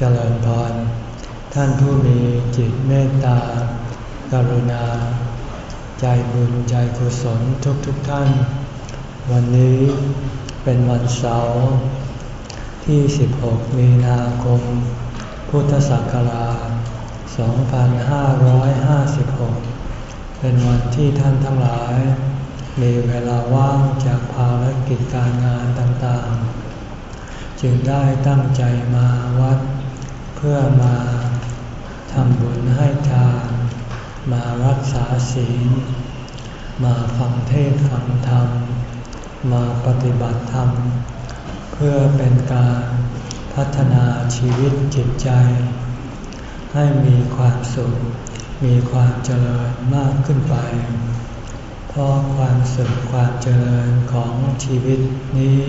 เจริญพร ท่านผู้มีจิตเมตตา กรุณา ใจบุญใจกุศลทุกทุกท่าน วันนี้เป็นวันเสาร์ที่ 16 มีนาคม พุทธศักราช 2556 เป็นวันที่ท่านทั้งหลาย มีเวลาว่างจากภารกิจการงานต่างๆ จึงได้ตั้งใจมาวัด เพื่อมาทำบุญให้ทาน มารักษาศีล มาฟังเทศฟังธรรม มาปฏิบัติธรรม เพื่อเป็นการพัฒนาชีวิตจิตใจ ให้มีความสุข มีความเจริญมากขึ้นไป เพราะความสุขความเจริญของชีวิตนี้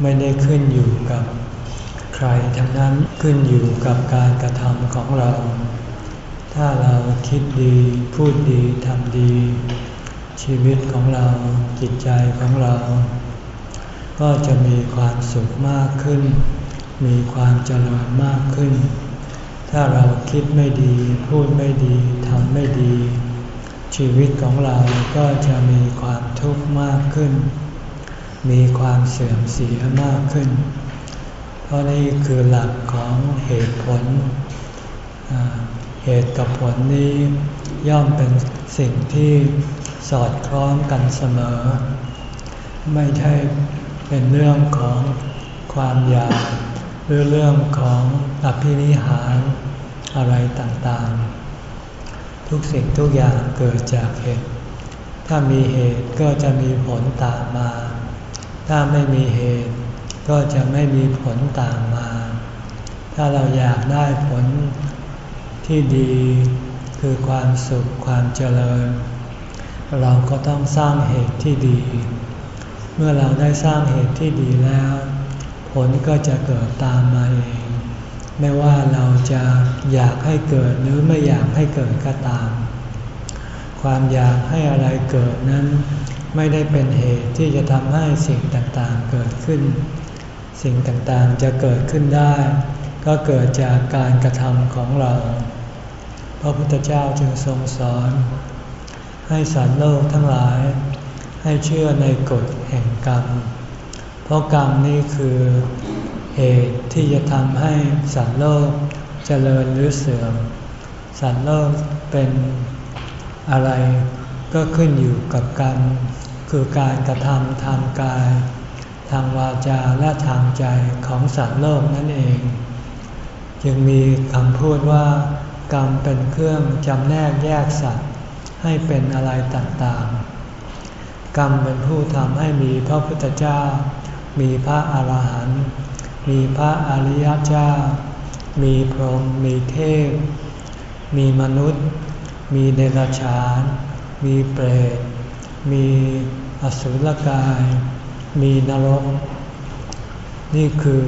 ไม่ได้ขึ้นอยู่กับ ใครทั้งนั้นขึ้นอยู่กับการกระทำของเรา ถ้าเราคิดดีพูดดีทำดี ชีวิตของเราจิตใจของเรา ก็จะมีความสุขมากขึ้น มีความเจริญมากขึ้น ถ้าเราคิดไม่ดี พูดไม่ดีทำไม่ดี ชีวิตของเราก็จะมีความทุกข์มากขึ้น มีความเสื่อมเสียมากขึ้น เพราะนี่คือหลักของเหตุผล เหตุกับผลนี้ย่อมเป็นสิ่งที่สอดคล้องกันเสมอ ไม่ใช่เป็นเรื่องของความอยาก หรือเรื่องของอภินิหารอะไรต่างๆ ทุกสิ่งทุกอย่างเกิดจากเหตุ ถ้ามีเหตุก็จะมีผลตามมา ถ้าไม่มีเหตุ ก็จะไม่มีผลตามมา ถ้าเราอยากได้ผลที่ดีคือความสุขความเจริญ เราก็ต้องสร้างเหตุที่ดี เมื่อเราได้สร้างเหตุที่ดีแล้ว ผลก็จะเกิดตามมาเอง ไม่ว่าเราจะอยากให้เกิดหรือไม่อยากให้เกิดก็ตาม ความอยากให้อะไรเกิดนั้น ไม่ได้เป็นเหตุที่จะทำให้สิ่งต่างๆเกิดขึ้น สิ่งต่างๆจะเกิดขึ้นได้ ก็เกิดจากการกระทำของเรา พระพุทธเจ้าจึงทรงสอน ให้สัตว์โลกทั้งหลาย ให้เชื่อในกฎแห่งกรรม เพราะกรรมนี้คือเหตุที่จะทำให้สัตว์โลกเจริญหรือเสื่อม สัตว์โลกเป็นอะไรก็ขึ้นอยู่กับกรรม คือการกระทำทางกาย ทางวาจาและทางใจของสัตว์โลกนั่นเอง จึงมีคำพูดว่ากรรมเป็นเครื่องจำแนกแยกสัตว์ให้เป็นอะไรต่างๆ กรรมเป็นผู้ทำให้มีพระพุทธเจ้า มีพระอาหารหันต์ มีพระอริยเจ้า มีพรหม มีเทพ มีมนุษย์ มีเดรัจฉาน มีเปรต มีอสุรกาย มีนรก นี่คือ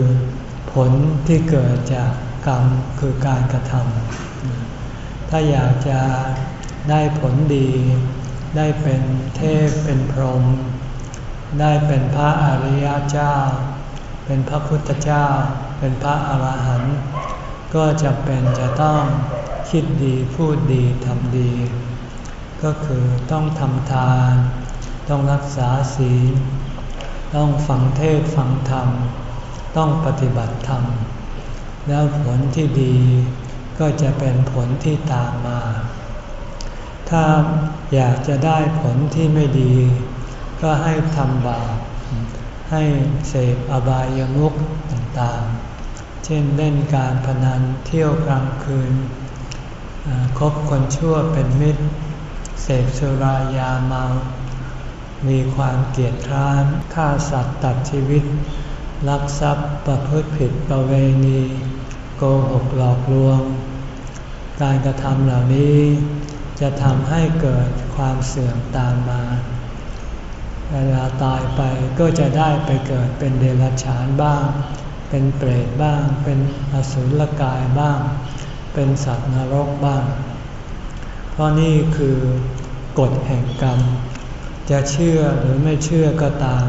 ผลที่เกิดจากกรรมคือการกระทำถ้าอยากจะได้ผลดี ได้เป็นเทพเป็นพรหมได้เป็นพระอริยเจ้า เป็นพระพุทธเจ้า เป็นพระอรหันต์ก็จะเป็นจะต้องคิดดีพูดดีทำดี ก็คือต้องทำทาน ต้องรักษาศีล ต้องฟังเทศฟังธรรม ต้องปฏิบัติธรรม แล้วผลที่ดีก็จะเป็นผลที่ตามมา ถ้าอยากจะได้ผลที่ไม่ดี ก็ให้ทำบาป ให้เสพอบายามุขต่างๆ เช่นเล่นการพนันเที่ยวกลางคืนคบคนชั่วเป็นมิตร เสพสุรายาเมา มีความเกลียดคร้านฆ่าสัตว์ตัดชีวิต ลักทรัพย์ประพฤติผิดประเวณี โกหกหลอกลวง การกระทำเหล่านี้จะทำให้เกิดความเสื่อมตามมา เวลาตายไปก็จะได้ไปเกิดเป็นเดรัจฉานบ้าง เป็นเปรตบ้าง เป็นอสุรกายบ้าง เป็นสัตว์นรกบ้าง เพราะนี่คือกฎแห่งกรรม จะเชื่อหรือไม่เชื่อก็ตาม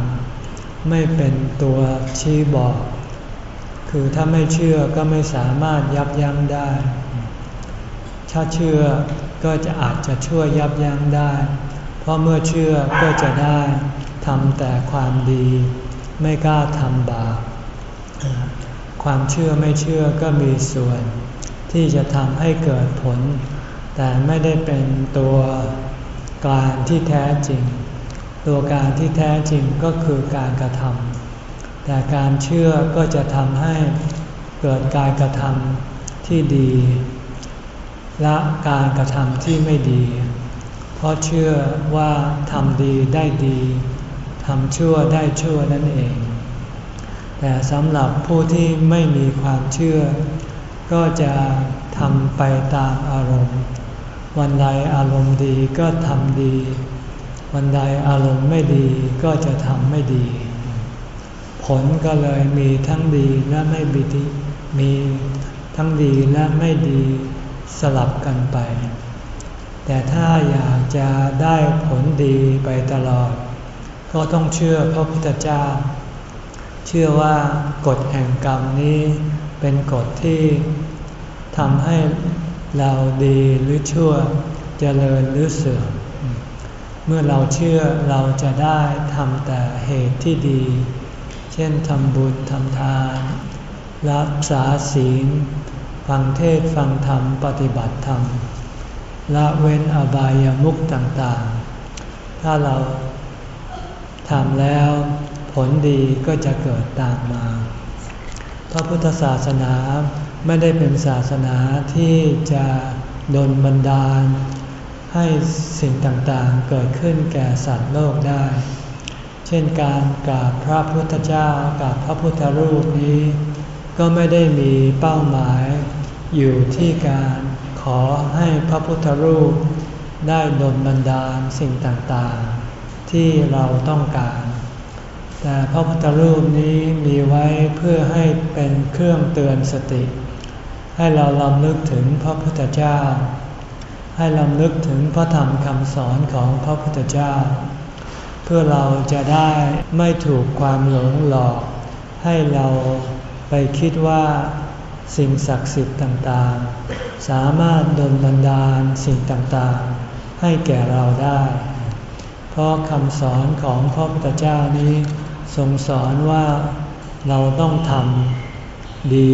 ไม่เป็นตัวชี้บอก คือถ้าไม่เชื่อก็ไม่สามารถยับยั้งได้ ถ้าเชื่อก็จะอาจจะช่วยยับยั้งได้ เพราะเมื่อเชื่อก็จะได้ทำแต่ความดี ไม่กล้าทำบาปความเชื่อไม่เชื่อก็มีส่วน ที่จะทำให้เกิดผล แต่ไม่ได้เป็นตัวการที่แท้จริง ตัวการที่แท้จริงก็คือการกระทำแต่การเชื่อก็จะทำให้เกิดการกระทำที่ดี และการกระทำที่ไม่ดี เพราะเชื่อว่าทำดีได้ดีทำชั่วได้ชั่วนั่นเอง แต่สำหรับผู้ที่ไม่มีความเชื่อ ก็จะทำไปตามอารมณ์ วันใดอารมณ์ดีก็ทำดี วันใดอารมณ์ไม่ดีก็จะทำไม่ดี ผลก็เลยมีทั้งดีและไม่ดีมีทั้งดีและไม่ดีสลับกันไป แต่ถ้าอยากจะได้ผลดีไปตลอด ก็ต้องเชื่อพระพุทธเจ้า เชื่อว่ากฎแห่งกรรมนี้เป็นกฎที่ทำให้เราดีหรือชั่วจเจริญหรือเสื่อม เมื่อเราเชื่อเราจะได้ทำแต่เหตุที่ดี เช่นทำบุญทำทาน รักษาศีล ฟังเทศฟังธรรมปฏิบัติธรรม ละเว้นอบายามุขต่างๆ ถ้าเราทำแล้วผลดีก็จะเกิดตามมาพระพุทธศาสนาไม่ได้เป็นศาสนาที่จะดนบันดาล ให้สิ่งต่างๆเกิดขึ้นแก่สัตว์โลกได้ เช่นการกราบพระพุทธเจ้ากับพระพุทธรูปนี้ ก็ไม่ได้มีเป้าหมาย อยู่ที่การขอให้พระพุทธรูป ได้ดลบันดาลสิ่งต่างๆ ที่เราต้องการ แต่พระพุทธรูปนี้มีไว้เพื่อให้เป็นเครื่องเตือนสติ ให้เราลำลึกถึงพระพุทธเจ้า ให้ลำลึกถึงพระธรรมคำสอนของพระพุทธเจ้า เพื่อเราจะได้ไม่ถูกความหลงหลอก ให้เราไปคิดว่าสิ่งศักดิ์สิทธิ์ต่างๆ สามารถดลบันดาลสิ่งต่างๆ ให้แก่เราได้ เพราะคำสอนของพระพุทธเจ้านี้ทรงสอนว่าเราต้องทำดี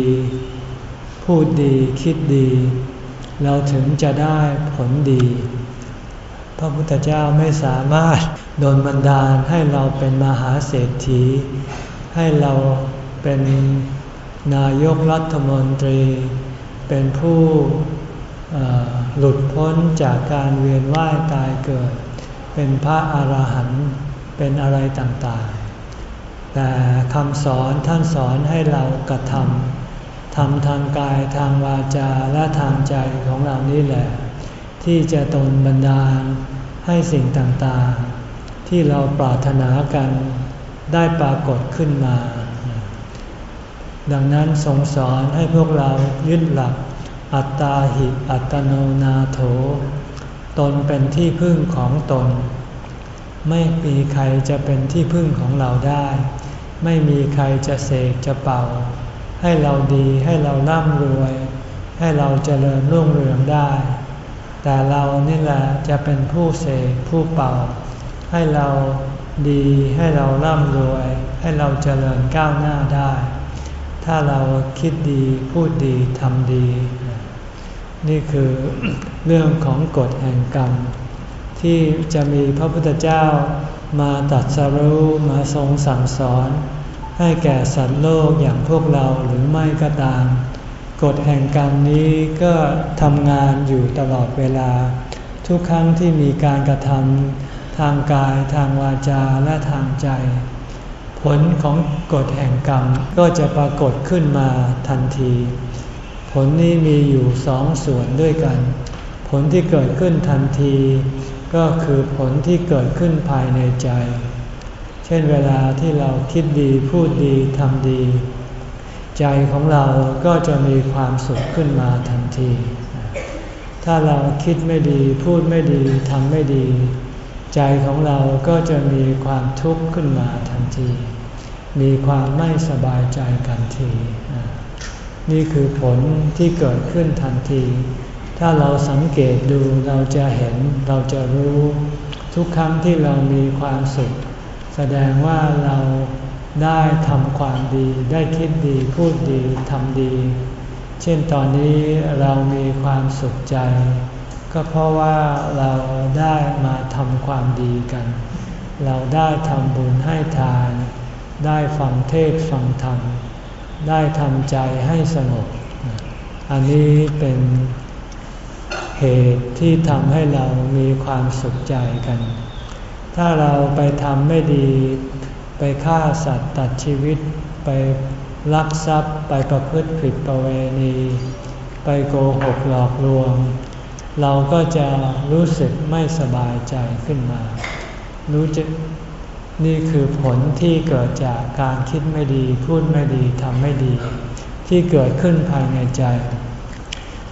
พูดดีคิดดี เราถึงจะได้ผลดี พระพุทธเจ้าไม่สามารถโดนบันดาลให้เราเป็นมหาเศรษฐี ให้เราเป็นนายกรัฐมนตรี เป็นผู้หลุดพ้นจากการเวียนว่ายตายเกิด เป็นพระอาหารหันต์เป็นอะไรต่างๆ แต่คำสอนท่านสอนให้เรากระทำ ทำทางกายทางวาจาและทางใจของเรานี่แหละ ที่จะตนบันดาลให้สิ่งต่างๆ ที่เราปรารถนากันได้ปรากฏขึ้นมา ดังนั้นทรงสอนให้พวกเรายึดหลัก อัตตาหิอัตโนนาโถ ตนเป็นที่พึ่งของตน ไม่มีใครจะเป็นที่พึ่งของเราได้ ไม่มีใครจะเสกจะเป่า ให้เราดีให้เราร่ำรวย ให้เราเจริญรุ่งเรืองได้ แต่เรานี่แหละจะเป็นผู้เสกผู้เป่า ให้เราดีให้เราร่ำรวย ให้เราเจริญก้าวหน้าได้ ถ้าเราคิดดีพูดดีทำดี นี่คือเรื่องของกฎแห่งกรรม ที่จะมีพระพุทธเจ้ามาตัดสรู้มาทรงสั่งสอน ให้แก่สัตว์โลกอย่างพวกเราหรือไม่ก็ตาม กฎแห่งกรรมนี้ก็ทำงานอยู่ตลอดเวลา ทุกครั้งที่มีการกระทำทางกายทางวาจาและทางใจ ผลของกฎแห่งกรรมก็จะปรากฏขึ้นมาทันที ผลนี้มีอยู่สองส่วนด้วยกัน ผลที่เกิดขึ้นทันที ก็คือผลที่เกิดขึ้นภายในใจ เช่นเวลาที่เราคิดดีพูดดีทำดี ใจของเราก็จะมีความสุขขึ้นมาทันที ถ้าเราคิดไม่ดีพูดไม่ดีทำไม่ดี ใจของเราก็จะมีความทุกข์ขึ้นมาทันที มีความไม่สบายใจกันที นี่คือผลที่เกิดขึ้นทันที ถ้าเราสังเกตดูเราจะเห็นเราจะรู้ ทุกครั้งที่เรามีความสุข แสดงว่าเราได้ทำความดีได้คิดดีพูดดีทำดี เช่นตอนนี้เรามีความสุขใจ ก็เพราะว่าเราได้มาทำความดีกัน เราได้ทำบุญให้ทาน ได้ฟังเทศฟังธรรม ได้ทำใจให้สงบ อันนี้เป็นเหตุที่ทำให้เรามีความสุขใจกัน ถ้าเราไปทำไม่ดี ไปฆ่าสัตว์ตัดชีวิต ไปลักทรัพย์ไปประพฤติผิดประเวณี ไปโกหกหลอกลวง เราก็จะรู้สึกไม่สบายใจขึ้นมา รู้จะนี่คือผลที่เกิดจากการคิดไม่ดี พูดไม่ดีทำไม่ดี ที่เกิดขึ้นภายในใจ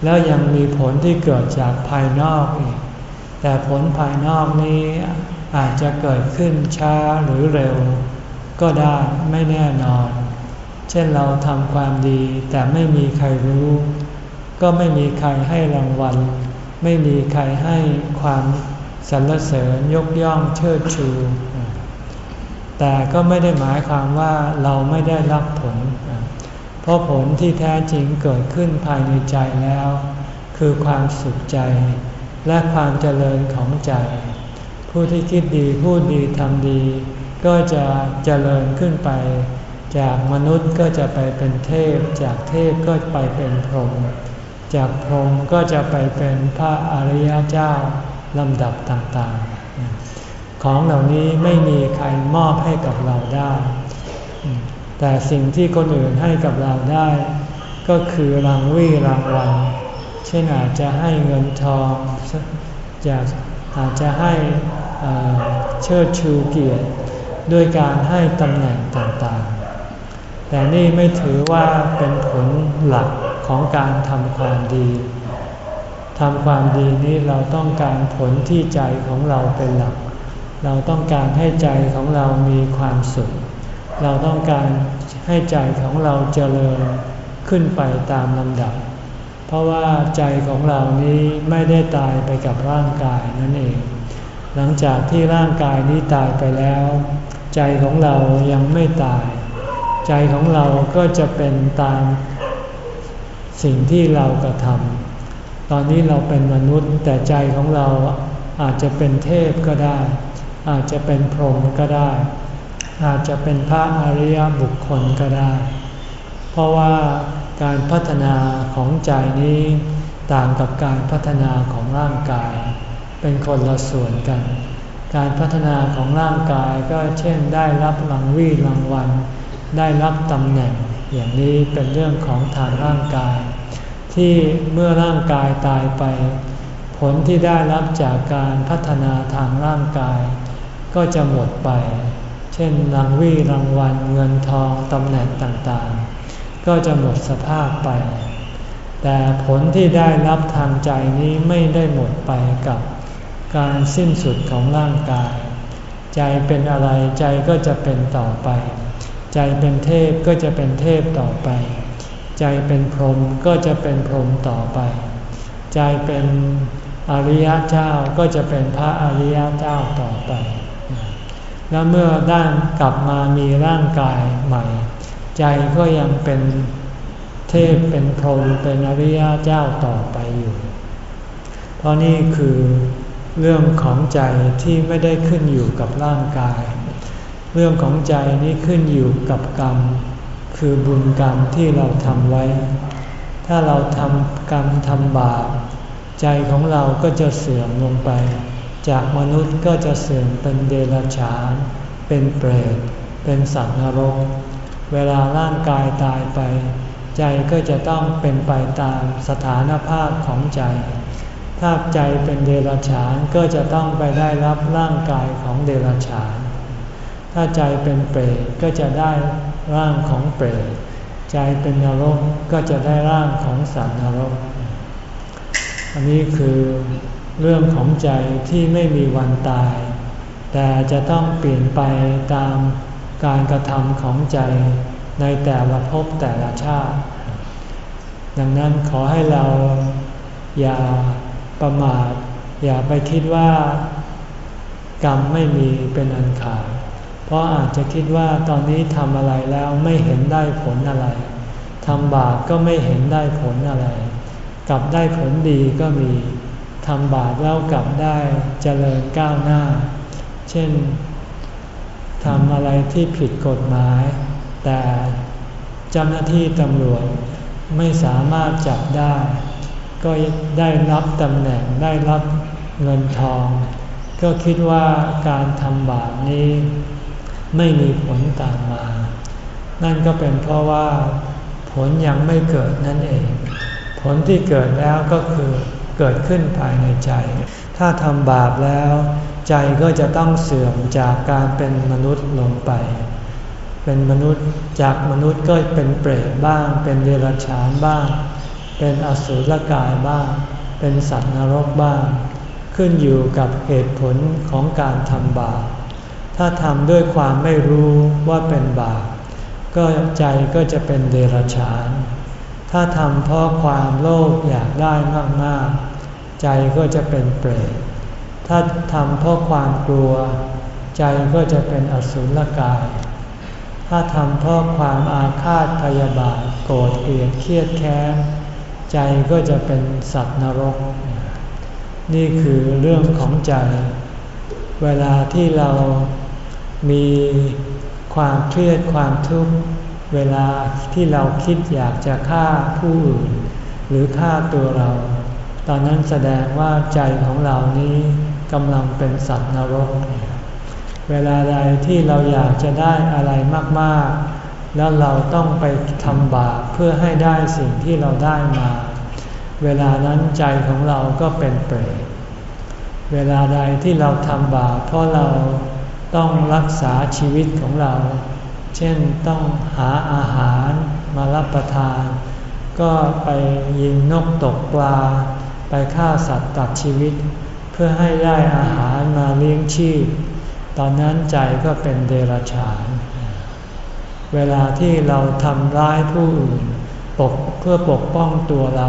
แล้วยังมีผลที่เกิดจากภายนอกอีกแต่ผลภายนอกนี้ อาจจะเกิดขึ้นช้าหรือเร็ว ก็ได้ไม่แน่นอน เช่นเราทำความดีแต่ไม่มีใครรู้ ก็ไม่มีใครให้รางวัล ไม่มีใครให้ความสรรเสริญยกย่องเชิดชู แต่ก็ไม่ได้หมายความว่าเราไม่ได้รับผล เพราะผลที่แท้จริงเกิดขึ้นภายในใจแล้ว คือความสุขใจและความเจริญของใจ ผู้ที่คิดดีพูดดีทำดี ก็จะเจริญขึ้นไป จากมนุษย์ก็จะไปเป็นเทพ จากเทพก็ไปเป็นพรหมจากพรหมก็จะไปเป็นพระอริยเจ้าลำดับต่างๆ ของเหล่านี้ไม่มีใครมอบให้กับเราได้ แต่สิ่งที่คนอื่นให้กับเราได้ ก็คือรางวี่รางวัลเช่นอาจจะให้เงินทองจะอาจจะให้ เชิดชูเกียรติด้วยการให้ตำแหน่งต่างๆ แต่นี่ไม่ถือว่าเป็นผลหลักของการทำความดีทำความดีนี้เราต้องการผลที่ใจของเราเป็นหลัก เราต้องการให้ใจของเรามีความสุข เราต้องการให้ใจของเราเจริญขึ้นไปตามลำดับ เพราะว่าใจของเรานี้ไม่ได้ตายไปกับร่างกายนั่นเอง หลังจากที่ร่างกายนี้ตายไปแล้ว ใจของเรายังไม่ตาย ใจของเราก็จะเป็นตามสิ่งที่เรากระทำตอนนี้เราเป็นมนุษย์แต่ใจของเราอาจจะเป็นเทพก็ได้ อาจจะเป็นพรหมก็ได้ อาจจะเป็นพระอริยบุคคลก็ได้ เพราะว่าการพัฒนาของใจนี้ต่างกับการพัฒนาของร่างกาย เป็นคนละส่วนกัน การพัฒนาของร่างกายก็เช่นได้รับรางวีรางวัล ได้รับตำแหน่ง อย่างนี้เป็นเรื่องของทางร่างกาย ที่เมื่อร่างกายตายไป ผลที่ได้รับจากการพัฒนาทางร่างกาย ก็จะหมดไป เช่นรางวีรางวัลเงินทองตำแหน่งต่างๆ ก็จะหมดสภาพไปแต่ผลที่ได้รับทางใจนี้ไม่ได้หมดไปกับ การสิ้นสุดของร่างกาย ใจเป็นอะไรใจก็จะเป็นต่อไป ใจเป็นเทพก็จะเป็นเทพต่อไป ใจเป็นพรหมก็จะเป็นพรหมต่อไป ใจเป็นอริยเจ้าก็จะเป็นพระอริยเจ้าต่อไป แล้วเมื่อด้านกลับมามีร่างกายใหม่ ใจก็ยังเป็นเทพเป็นพรหมเป็นอริยเจ้าต่อไปอยู่ เพราะนี่คือ เรื่องของใจที่ไม่ได้ขึ้นอยู่กับร่างกาย เรื่องของใจนี้ขึ้นอยู่กับกรรม คือบุญกรรมที่เราทำไว้ ถ้าเราทำกรรมทำบาปใจของเราก็จะเสื่อมลงไป จากมนุษย์ก็จะเสื่อมเป็นเดรัจฉาน เป็นเปรต เป็นสัตว์นรก เวลาร่างกายตายไป ใจก็จะต้องเป็นไปตามสถานภาพของใจ ถ้าใจเป็นเดรัจฉานก็จะต้องไปได้รับร่างกายของเดรัจฉาน ถ้าใจเป็นเปรตก็จะได้ร่างของเปรต ใจเป็นนรกก็จะได้ร่างของสัตว์นรก อันนี้คือเรื่องของใจที่ไม่มีวันตาย แต่จะต้องเปลี่ยนไปตามการกระทำของใจในแต่ละภพแต่ละชาติ ดังนั้นขอให้เราอย่า ประมาท อย่าไปคิดว่ากรรมไม่มีเป็นอันขาด เพราะอาจจะคิดว่าตอนนี้ทำอะไรแล้วไม่เห็นได้ผลอะไรทำบาปก็ไม่เห็นได้ผลอะไร กลับได้ผลดีก็มีทำบาปแล้วกลับได้เจริญก้าวหน้า เช่นทำอะไรที่ผิดกฎหมาย แต่เจ้าหน้าที่ตำรวจไม่สามารถจับได้ ก็ได้รับตำแหน่งได้รับเงินทอง ก็คิดว่าการทำบาปนี้ไม่มีผลตามมา นั่นก็เป็นเพราะว่าผลยังไม่เกิดนั่นเอง ผลที่เกิดแล้วก็คือเกิดขึ้นภายในใจ ถ้าทำบาปแล้ว ใจก็จะต้องเสื่อมจากการเป็นมนุษย์ลงไป เป็นมนุษย์จากมนุษย์ก็เป็นเปรตบ้าง เป็นเดรัจฉานบ้าง เป็นอสุรกายบ้าง เป็นสัตว์นรกบ้าง ขึ้นอยู่กับเหตุผลของการทำบาป ถ้าทำด้วยความไม่รู้ว่าเป็นบาป ก็ใจก็จะเป็นเดรัจฉาน ถ้าทำเพราะความโลภอยากได้มากๆ ใจก็จะเป็นเปรต ถ้าทำเพราะความกลัว ใจก็จะเป็นอสุรกายถ้าทำเพราะความอาฆาตพยาบาทโกรธเกลียดเครียดแค้น ใจก็จะเป็นสัตว์นรก นี่คือเรื่องของใจ เวลาที่เรามีความเครียดความทุกข์ เวลาที่เราคิดอยากจะฆ่าผู้อื่น หรือฆ่าตัวเรา ตอนนั้นแสดงว่าใจของเรานี้กำลังเป็นสัตว์นรก เวลาใดที่เราอยากจะได้อะไรมาก ๆ แล้วเราต้องไปทำบาปเพื่อให้ได้สิ่งที่เราได้มา เวลานั้นใจของเราก็เป็นเปรตเวลาใดที่เราทำบาปเพราะเราต้องรักษาชีวิตของเรา เช่นต้องหาอาหารมารับประทาน ก็ไปยิงนกตกปลา ไปฆ่าสัตว์ตัดชีวิต เพื่อให้ได้อาหารมาเลี้ยงชีพ ตอนนั้นใจก็เป็นเดรัจฉาน เวลาที่เราทำร้ายผู้อื่นปกเพื่อปกป้องตัวเรา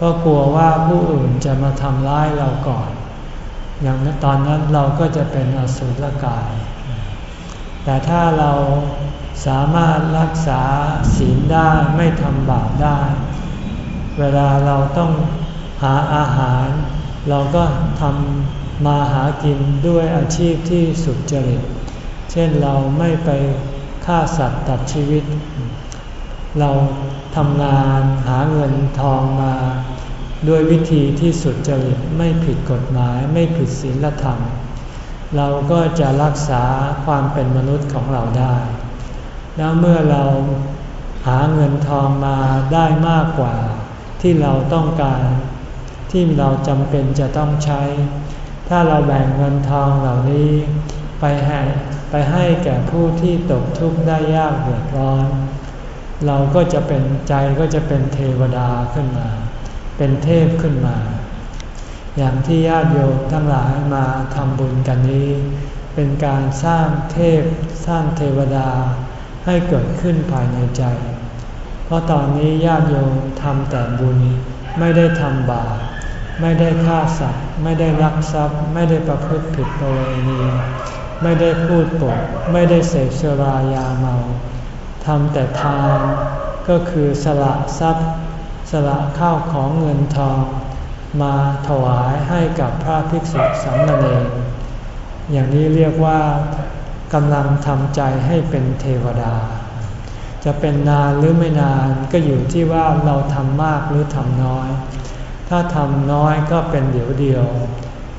ก็กลัวว่าผู้อื่นจะมาทำร้ายเราก่อน อย่างตอนนั้นเราก็จะเป็นอสุรกาย แต่ถ้าเราสามารถรักษาศีลได้ไม่ทำบาปได้ เวลาเราต้องหาอาหาร เราก็ทำมาหากินด้วยอาชีพที่สุจริต เช่นเราไม่ไป ฆ่าสัตว์ตัดชีวิต เราทำงานหาเงินทองมาด้วยวิธีที่สุดจริตไม่ผิดกฎหมายไม่ผิดศีลธรรม เราก็จะรักษาความเป็นมนุษย์ของเราได้ แล้วเมื่อเราหาเงินทองมาได้มากกว่า ที่เราต้องการ ที่เราจำเป็นจะต้องใช้ ถ้าเราแบ่งเงินทองเหล่านี้ ไปให้ไปให้แก่ผู้ที่ตกทุกข์ได้ยากเดือดร้อน เราก็จะเป็นใจก็จะเป็นเทวดาขึ้นมา เป็นเทพขึ้นมา อย่างที่ญาติโยมทั้งหลายมาทำบุญกันนี้ เป็นการสร้างเทพสร้างเทวดาให้เกิดขึ้นภายในใจ เพราะตอนนี้ญาติโยมทำแต่บุญไม่ได้ทำบาปไม่ได้ฆ่าสัตว์ ไม่ได้ลักทรัพย์ ไม่ได้ประพฤติผิดประเวณี ไม่ได้พูดปดไม่ได้เสพสรายาเมาทำแต่ทานก็คือสละทรัพย์ สละข้าวของเงินทอง มาถวายให้กับพระภิกษุสามเณรอย่างนี้เรียกว่ากำลังทำใจให้เป็นเทวดา จะเป็นนานหรือไม่นานก็อยู่ที่ว่าเราทำมากหรือทำน้อย ถ้าทำน้อยก็เป็นเดี๋ยวเดียว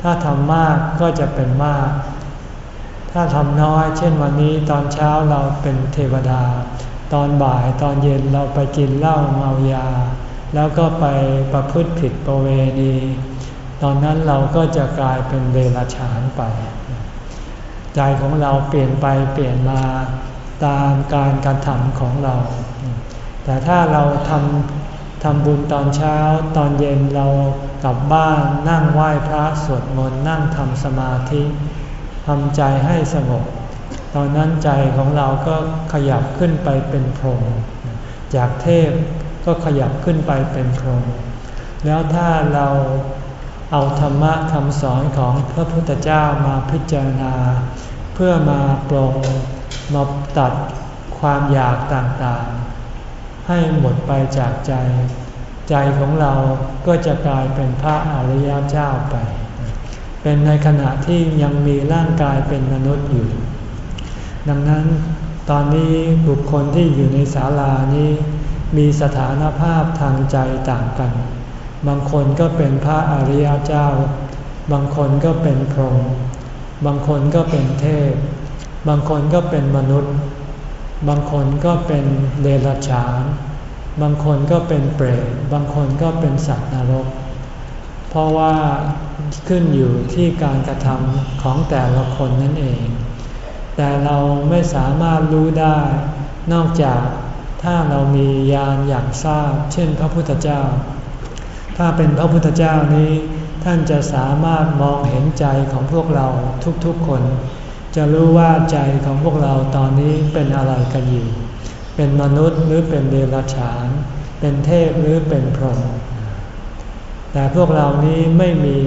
ถ้าทำมากก็จะเป็นมาก ถ้าทำน้อย เช่นวันนี้ตอนเช้าเราเป็นเทวดา ตอนบ่ายตอนเย็นเราไปกินเหล้าเมายา แล้วก็ไปประพฤติผิดประเวณี ตอนนั้นเราก็จะกลายเป็นเดรัจฉานไป ใจของเราเปลี่ยนไปเปลี่ยนมาตามการการทำของเรา แต่ถ้าเราทำทำบุญตอนเช้า ตอนเย็นเรากลับบ้านนั่งไหว้พระสวดมนต์นั่งทำสมาธิ ทำใจให้สงบ ตอนนั้นใจของเราก็ขยับขึ้นไปเป็นพรหมจากเทพก็ขยับขึ้นไปเป็นพรหมแล้วถ้าเราเอาธรรมะคำสอนของพระพุทธเจ้ามาพิจารณา เพื่อมาปรง มาตัดความอยากต่างๆ ให้หมดไปจากใจ ใจของเราก็จะกลายเป็นพระอริยเจ้าไป เป็นในขณะที่ยังมีร่างกายเป็นมนุษย์อยู่ ดังนั้นตอนนี้บุคคลที่อยู่ในศาลานี้ มีสถานภาพทางใจต่างกัน บางคนก็เป็นพระอริยเจ้า บางคนก็เป็นพรหม บางคนก็เป็นเทพ บางคนก็เป็นมนุษย์ บางคนก็เป็นเดรัจฉาน บางคนก็เป็นเปรต บางคนก็เป็นสัตว์นรก เพราะว่าขึ้นอยู่ที่การกระทำของแต่ละคนนั่นเอง แต่เราไม่สามารถรู้ได้ นอกจากถ้าเรามีญาณอย่างทราบ เช่นพระพุทธเจ้า ถ้าเป็นพระพุทธเจ้านี้ ท่านจะสามารถมองเห็นใจของพวกเราทุกๆคน จะรู้ว่าใจของพวกเราตอนนี้เป็นอะไรกันอยู่ เป็นมนุษย์หรือเป็นเดรัจฉาน เป็นเทพหรือเป็นพรหม แต่พวกเรานี้ไม่มี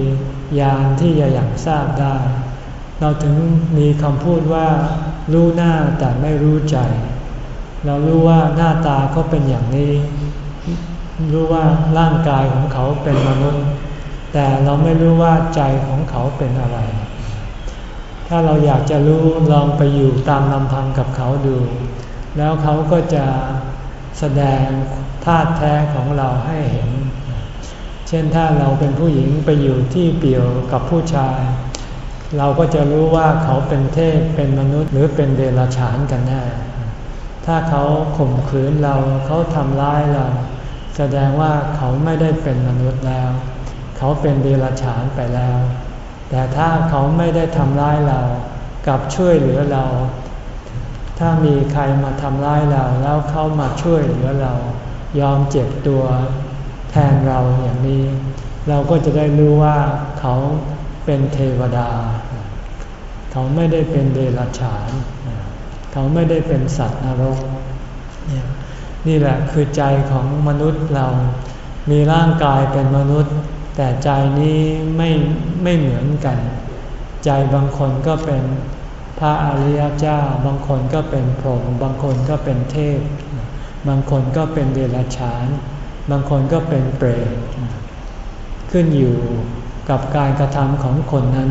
ญาณที่จะอย่างทราบได้ เราถึงมีคำพูดว่า รู้หน้าแต่ไม่รู้ใจ เรารู้ว่าหน้าตาเขาเป็นอย่างนี้ รู้ว่าร่างกายของเขาเป็นมนุษย์ แต่เราไม่รู้ว่าใจของเขาเป็นอะไร ถ้าเราอยากจะรู้ลองไปอยู่ตามลำพังกับเขาดู แล้วเขาก็จะแสดงธาตุแท้ของเราให้เห็น เช่นถ้าเราเป็นผู้หญิงไปอยู่ที่เปี่ยวกับผู้ชาย เราก็จะรู้ว่าเขาเป็นเทพเป็นมนุษย์หรือเป็นเดรัจฉานกันแน่ถ้าเขาข่มขืนเราเขาทำร้ายเรา แสดงว่าเขาไม่ได้เป็นมนุษย์แล้ว เขาเป็นเดรัจฉานไปแล้ว แต่ถ้าเขาไม่ได้ทำร้ายเรากับช่วยเหลือเรา ถ้ามีใครมาทำร้ายเราแล้วเขามาช่วยเหลือเรา ยอมเจ็บตัว ทนเราอย่างนี้ เราก็จะได้รู้ว่าเขาเป็นเทวดา เขาไม่ได้เป็นเดรัจฉาน เขาไม่ได้เป็นสัตว์นรก นี่แหละคือใจของมนุษย์เรา มีร่างกายเป็นมนุษย์ แต่ใจนี้ไม่ไม่เหมือนกัน ใจบางคนก็เป็นพระอริยเจ้า บางคนก็เป็นพรหม บางคนก็เป็นเทพ บางคนก็เป็นเดรัจฉาน บางคนก็เป็นเปรตขึ้นอยู่กับการกระทำของคนนั้น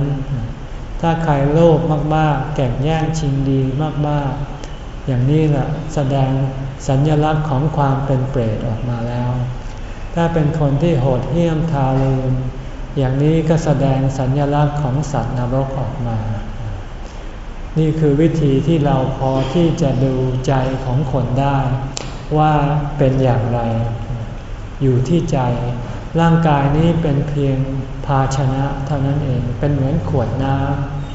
ถ้าใครโลภมากๆ แก่งแย่งชิงดีมากๆ อย่างนี้แหละแสดงสัญญลักษณ์ของความเป็นเปรตออกมาแล้ว ถ้าเป็นคนที่โหดเหี้ยมทารุณอย่างนี้ก็แสดงสัญญลักษณ์ของสัตว์นรกออกมา นี่คือวิธีที่เราพอที่จะดูใจของคนได้ ว่าเป็นอย่างไร อยู่ที่ใจ ร่างกายนี้เป็นเพียงภาชนะเท่านั้นเองเป็นเหมือนขวดน้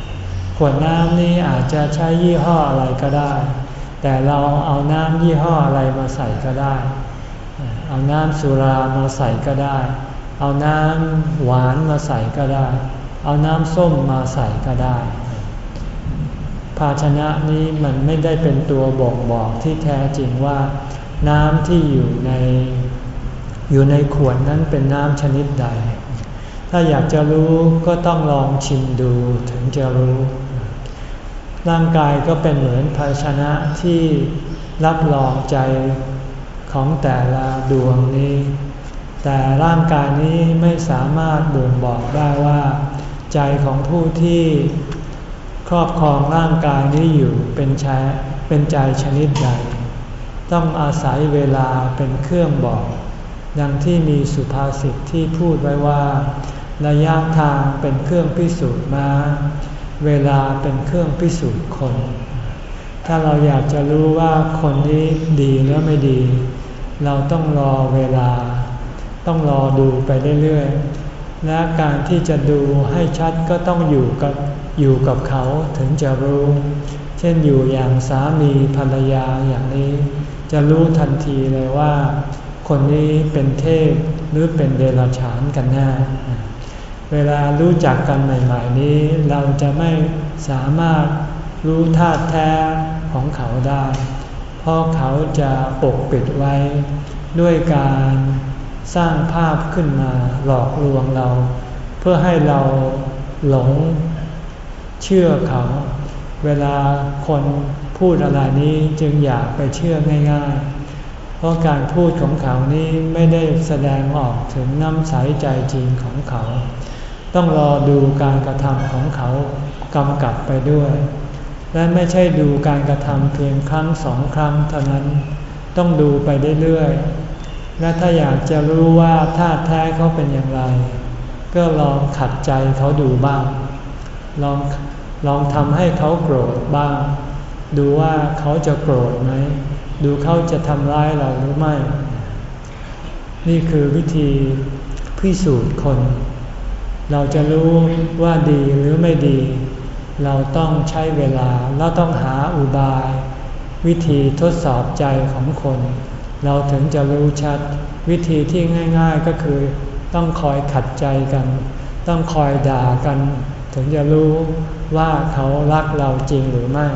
ำขวดน้ำนี้อาจจะใช้ยี่ห้ออะไรก็ได้ แต่เราเอาน้ำยี่ห้ออะไรมาใส่ก็ได้ เอาน้ำสุรามาใส่ก็ได้ เอาน้ำหวานมาใส่ก็ได้ เอาน้ำส้มมาใส่ก็ได้ภาชนะนี้มันไม่ได้เป็นตัวบอกบอกที่แท้จริงว่า น้ำที่อยู่ใน อยู่ในขวดนั้นเป็นน้ำชนิดใด ถ้าอยากจะรู้ก็ต้องลองชิมดูถึงจะรู้ ร่างกายก็เป็นเหมือนภาชนะที่รับรองใจของแต่ละดวงนี้ แต่ร่างกายนี้ไม่สามารถบ่งบอกได้ว่า ใจของผู้ที่ครอบครองร่างกายนี้อยู่เป็นใจเป็นใจชนิดใด ต้องอาศัยเวลาเป็นเครื่องบอก ดังที่มีสุภาษิตที่พูดไว้ว่า ระยะทางเป็นเครื่องพิสูจน์มา เวลาเป็นเครื่องพิสูจน์คน ถ้าเราอยากจะรู้ว่าคนนี้ดีหรือไม่ดี เราต้องรอเวลา ต้องรอดูไปเรื่อยๆ และการที่จะดูให้ชัดก็ต้องอยู่กับอยู่กับเขาถึงจะรู้ เช่นอยู่อย่างสามีภรรยาอย่างนี้ จะรู้ทันทีเลยว่า คนนี้เป็นเทพหรือเป็นเดรัจฉานกันแน่เวลารู้จักกันใหม่ๆนี้ เราจะไม่สามารถรู้ธาตุแท้ของเขาได้ เพราะเขาจะปกปิดไว้ ด้วยการสร้างภาพขึ้นมาหลอกลวงเรา เพื่อให้เราหลงเชื่อเขา เวลาคนพูดอะไรนี้จึงอยากไปเชื่อง่ายๆ เพราะการพูดของเขานี้ไม่ได้แสดงออกถึงน้ำใสใจจริงของเขา ต้องรอดูการกระทำของเขากำกับไปด้วย และไม่ใช่ดูการกระทำเพียงครั้งสองครั้งเท่านั้น ต้องดูไปเรื่อยๆ และถ้าอยากจะรู้ว่าท่าแท้เขาเป็นอย่างไร ก็ลองขัดใจเขาดูบ้าง ลองลองทำให้เขาโกรธบ้าง ดูว่าเขาจะโกรธไหม ดูเขาจะทำร้ายเราหรือไม่ นี่คือวิธีพิสูจน์คน เราจะรู้ว่าดีหรือไม่ดี เราต้องใช้เวลาเราต้องหาอุบาย วิธีทดสอบใจของคน เราถึงจะรู้ชัด วิธีที่ง่าย ๆก็คือ ต้องคอยขัดใจกัน ต้องคอยด่ากัน ถึงจะรู้ว่าเขารักเราจริงหรือไม่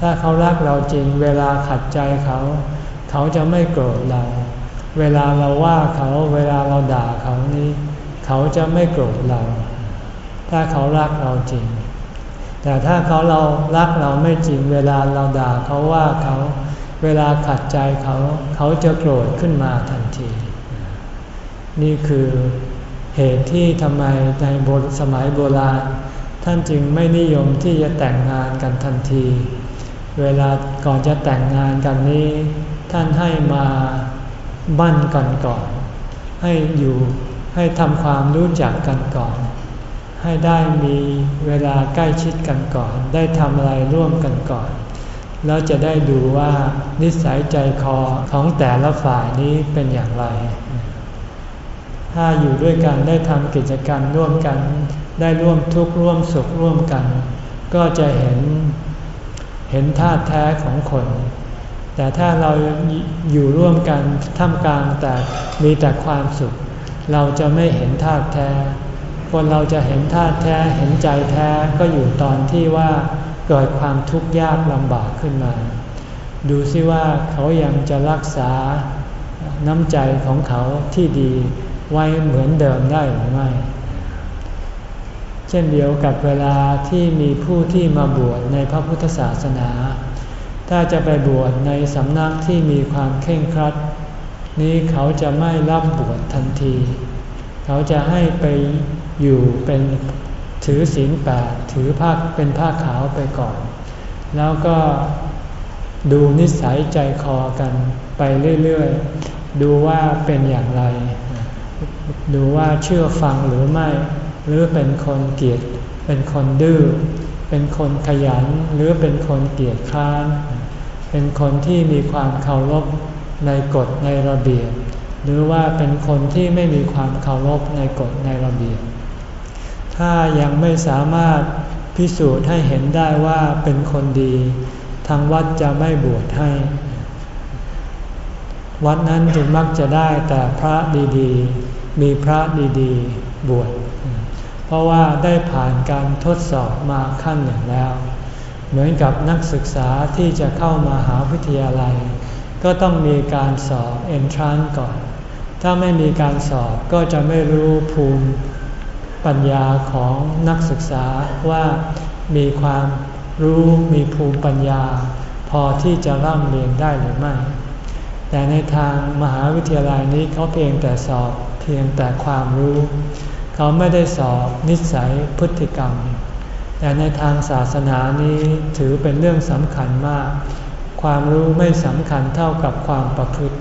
ถ้าเขารักเราจริง เวลาขัดใจเขา เขาจะไม่โกรธเรา เวลาเราว่าเขาเวลาเราด่าเขานี้ เขาจะไม่โกรธเรา ถ้าเขารักเราจริง แต่ถ้าเขาเรารักเราไม่จริง เวลาเราด่าเขาว่าเขา เวลาขัดใจเขา เขาจะโกรธขึ้นมาทันที นี่คือเหตุที่ทำไมในบทสมัยโบราณ ท่านจึงไม่นิยมที่จะแต่งงานกันทันที เวลาก่อนจะแต่งงานกันนี้ ท่านให้มาบั้นกันก่อน ให้อยู่ให้ทำความรู้จักกันก่อน ให้ได้มีเวลาใกล้ชิดกันก่อน ได้ทำอะไรร่วมกันก่อน แล้วจะได้ดูว่านิสัยใจคอของแต่ละฝ่ายนี้เป็นอย่างไร ถ้าอยู่ด้วยกันได้ทำกิจกรรมร่วมกัน ได้ร่วมทุกข์ร่วมสุขร่วมกัน ก็จะเห็น เห็นธาตุแท้ของคน แต่ถ้าเราอยู่ร่วมกันท่ามกลางแต่มีแต่ความสุข เราจะไม่เห็นธาตุแท้ คนเราจะเห็นธาตุแท้เห็นใจแท้ก็อยู่ตอนที่ว่าเกิดความทุกข์ยากลำบากขึ้นมา ดูซิว่าเขายังจะรักษาน้ำใจของเขาที่ดีไว้เหมือนเดิมได้หรือไม่ เช่นเดียวกับเวลาที่มีผู้ที่มาบวชในพระพุทธศาสนา ถ้าจะไปบวชในสำนักที่มีความเข่งครัด นี้เขาจะไม่รับบวชทันที เขาจะให้ไปอยู่เป็นถือศีลแปดถือผ้าเป็นผ้าขาวไปก่อน แล้วก็ดูนิสัยใจคอกันไปเรื่อยๆ ดูว่าเป็นอย่างไร ดูว่าเชื่อฟังหรือไม่ หรือเป็นคนเกียจเป็นคนดื้อเป็นคนขยันหรือเป็นคนเกียจค้าน เป็นคนที่มีความเคารพในกฎในระเบียบ หรือว่าเป็นคนที่ไม่มีความเคารพในกฎในระเบียบ ถ้ายังไม่สามารถพิสูจน์ให้เห็นได้ว่าเป็นคนดีทางวัดจะไม่บวชให้ วัดนั้นจึงมักจะได้แต่พระดีๆ มีพระดีๆ บวช เพราะว่าได้ผ่านการทดสอบมาขั้นหนึ่งแล้ว เหมือนกับนักศึกษาที่จะเข้ามาหาวิทยาลัย ก็ต้องมีการสอบเอนทรานก่อน ถ้าไม่มีการสอบก็จะไม่รู้ภูมิปัญญาของนักศึกษาว่ามีความรู้มีภูมิปัญญา พอที่จะร่ำเรียนได้หรือไม่ แต่ในทางมหาวิทยาลัยนี้เขาเพียงแต่สอบเพียงแต่ความรู้ เขาไม่ได้สอบนิสัยพฤติกรรม แต่ในทางศาสนานี้ถือเป็นเรื่องสำคัญมาก ความรู้ไม่สำคัญเท่ากับความประพฤติ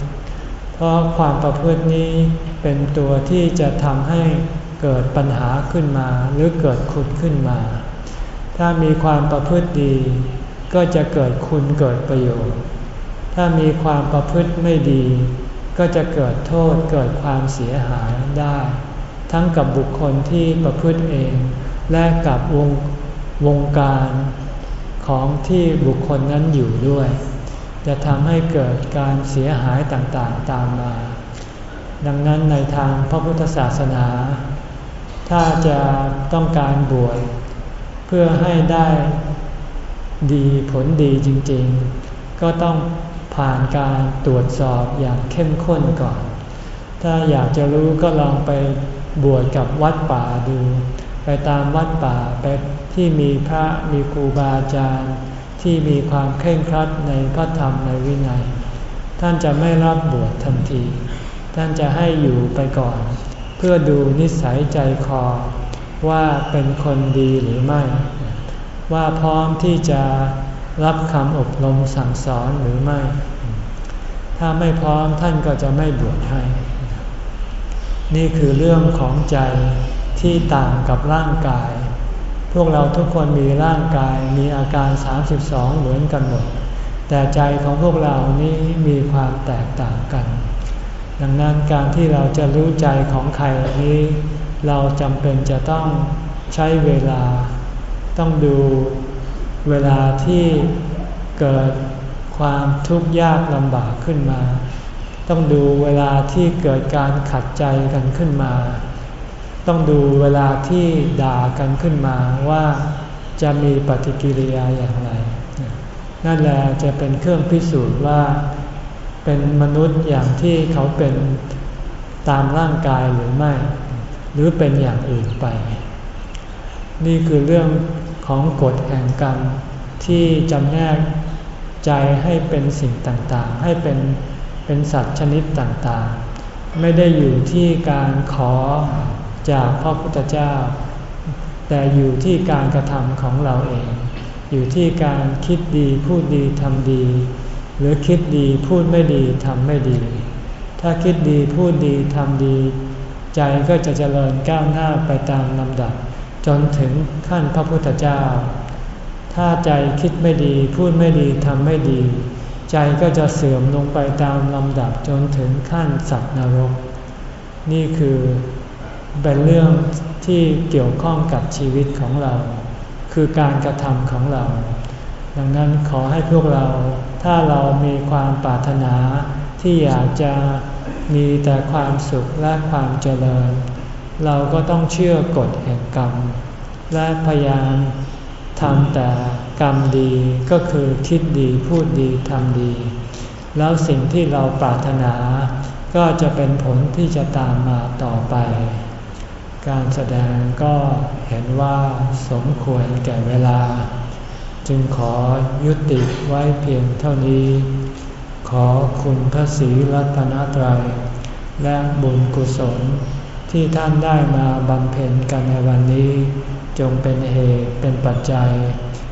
เพราะความประพฤตินี้เป็นตัวที่จะทำให้เกิดปัญหาขึ้นมาหรือเกิดขุดขึ้นมา ถ้ามีความประพฤติดี ก็จะเกิดคุณเกิดประโยชน์ ถ้ามีความประพฤติไม่ดี ก็จะเกิดโทษเกิดความเสียหายได้ ทั้งกับบุคคลที่ประพฤติเอง และกับวงวงการของที่บุคคลนั้นอยู่ด้วย จะทำให้เกิดการเสียหายต่างๆตามมา ดังนั้นในทางพระพุทธศาสนา ถ้าจะต้องการบวชเพื่อให้ได้ดีผลดีจริงๆ ก็ต้องผ่านการตรวจสอบอย่างเข้มข้นก่อน ถ้าอยากจะรู้ก็ลองไป บวชกับวัดป่าดู ไปตามวัดป่าไปที่มีพระมีครูบาอาจารย์ ที่มีความเคร่งครัดในพระธรรมในวินัย ท่านจะไม่รับบวชทันที ท่านจะให้อยู่ไปก่อน เพื่อดูนิสัยใจคอ ว่าเป็นคนดีหรือไม่ ว่าพร้อมที่จะรับคำอบรมสั่งสอนหรือไม่ ถ้าไม่พร้อมท่านก็จะไม่บวชให้ นี่คือเรื่องของใจที่ต่างกับร่างกาย พวกเราทุกคนมีร่างกายมีอาการ 32 เหมือนกันหมด แต่ใจของพวกเรานี้มีความแตกต่างกัน ดังนั้นการที่เราจะรู้ใจของใครนี้ เราจำเป็นจะต้องใช้เวลา ต้องดูเวลาที่เกิดความทุกข์ยากลำบากขึ้นมา ต้องดูเวลาที่เกิดการขัดใจกันขึ้นมา ต้องดูเวลาที่ด่ากันขึ้นมาว่าจะมีปฏิกิริยาอย่างไร นั่นแหละจะเป็นเครื่องพิสูจน์ว่าเป็นมนุษย์อย่างที่เขาเป็นตามร่างกายหรือไม่ หรือเป็นอย่างอื่นไป นี่คือเรื่องของกฎแห่งกรรมที่จำแนกใจให้เป็นสิ่งต่างๆ ให้เป็น เป็นสัตว์ชนิดต่างๆ ไม่ได้อยู่ที่การขอจากพระพุทธเจ้า แต่อยู่ที่การกระทำของเราเอง อยู่ที่การคิดดีพูดดีทำดี หรือคิดดีพูดไม่ดีทำไม่ดี ถ้าคิดดีพูดดีทำดี ใจก็จะเจริญก้าวหน้าไปตามลำดับ จนถึงขั้นพระพุทธเจ้า ถ้าใจคิดไม่ดีพูดไม่ดีทำไม่ดี ใจก็จะเสื่อมลงไปตามลำดับจนถึงขั้นสัตว์นรก นี่คือเป็นเรื่องที่เกี่ยวข้องกับชีวิตของเรา คือการกระทำของเรา ดังนั้นขอให้พวกเราถ้าเรามีความปรารถนาที่อยากจะมีแต่ความสุขและความเจริญ เราก็ต้องเชื่อกฎแห่งกรรม และพยายามทำแต่ กรรมดีก็คือคิดดีพูดดีทำดี แล้วสิ่งที่เราปรารถนาก็จะเป็นผลที่จะตามมาต่อไป การแสดงก็เห็นว่าสมควรแก่เวลา จึงขอยุติไว้เพียงเท่านี้ ขอคุณพระศรีรัตนตรัย และบุญกุศลที่ท่านได้มาบำเพ็ญกันในวันนี้ จงเป็นเหตุเป็นปัจจัย